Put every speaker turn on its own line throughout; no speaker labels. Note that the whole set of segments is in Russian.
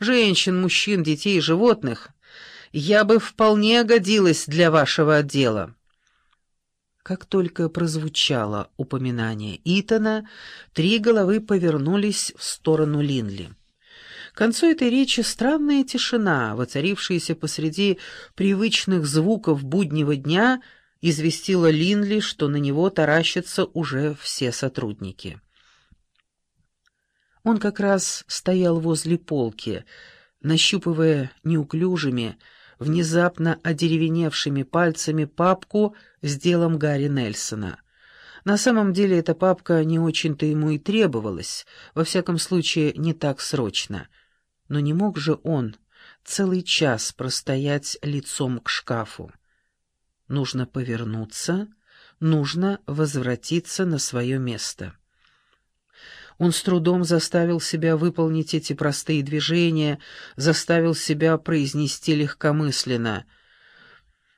женщин, мужчин, детей и животных, я бы вполне годилась для вашего отдела». Как только прозвучало упоминание Итана, три головы повернулись в сторону Линли. К концу этой речи странная тишина, воцарившаяся посреди привычных звуков буднего дня, известила Линли, что на него таращатся уже все сотрудники. Он как раз стоял возле полки, нащупывая неуклюжими, внезапно одеревеневшими пальцами папку с делом Гарри Нельсона. На самом деле эта папка не очень-то ему и требовалась, во всяком случае не так срочно — но не мог же он целый час простоять лицом к шкафу. Нужно повернуться, нужно возвратиться на свое место. Он с трудом заставил себя выполнить эти простые движения, заставил себя произнести легкомысленно.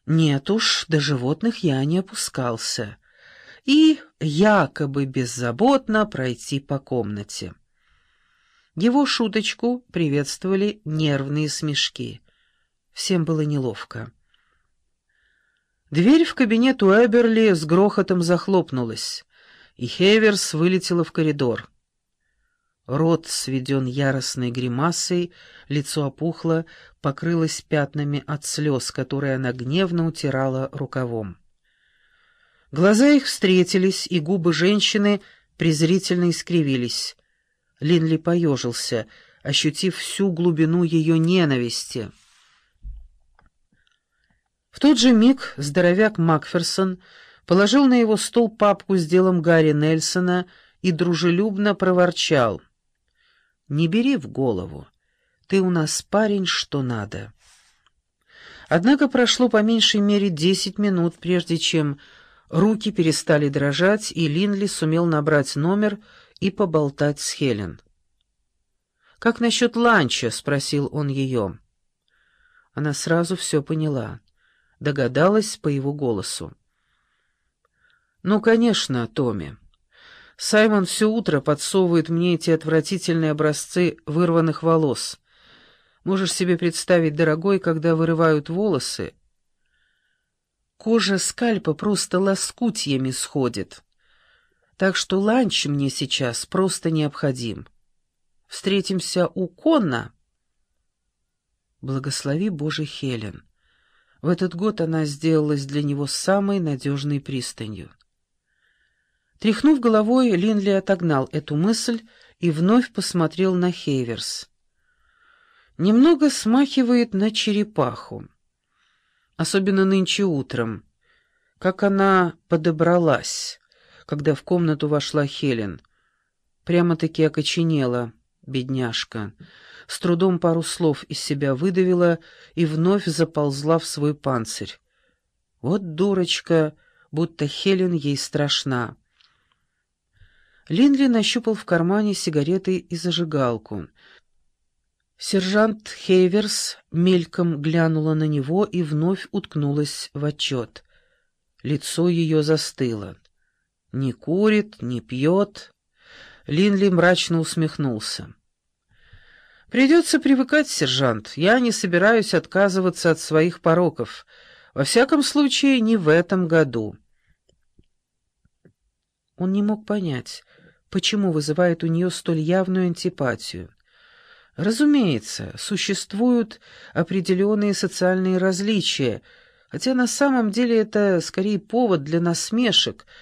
«Нет уж, до животных я не опускался» и якобы беззаботно пройти по комнате. Его шуточку приветствовали нервные смешки. Всем было неловко. Дверь в кабинет у Эберли с грохотом захлопнулась, и Хеверс вылетела в коридор. Рот сведен яростной гримасой, лицо опухло, покрылось пятнами от слез, которые она гневно утирала рукавом. Глаза их встретились, и губы женщины презрительно искривились. Линли поежился, ощутив всю глубину ее ненависти. В тот же миг здоровяк Макферсон положил на его стол папку с делом Гарри Нельсона и дружелюбно проворчал. «Не бери в голову. Ты у нас парень, что надо». Однако прошло по меньшей мере десять минут, прежде чем руки перестали дрожать, и Линли сумел набрать номер и поболтать с Хелен. «Как насчет ланча?» — спросил он ее. Она сразу все поняла, догадалась по его голосу. «Ну, конечно, Томми. Саймон все утро подсовывает мне эти отвратительные образцы вырванных волос. Можешь себе представить, дорогой, когда вырывают волосы, кожа скальпа просто лоскутьями сходит». Так что ланч мне сейчас просто необходим. Встретимся у Конна. Благослови Боже Хелен. В этот год она сделалась для него самой надежной пристанью. Тряхнув головой, Линли отогнал эту мысль и вновь посмотрел на Хейверс. Немного смахивает на черепаху. Особенно нынче утром. Как она подобралась когда в комнату вошла Хелен. Прямо-таки окоченела, бедняжка. С трудом пару слов из себя выдавила и вновь заползла в свой панцирь. Вот дурочка, будто Хелен ей страшна. Линли нащупал в кармане сигареты и зажигалку. Сержант Хейверс мельком глянула на него и вновь уткнулась в отчет. Лицо ее застыло. Не курит, не пьет. Линли мрачно усмехнулся. «Придется привыкать, сержант. Я не собираюсь отказываться от своих пороков. Во всяком случае, не в этом году». Он не мог понять, почему вызывает у нее столь явную антипатию. Разумеется, существуют определенные социальные различия, хотя на самом деле это скорее повод для насмешек —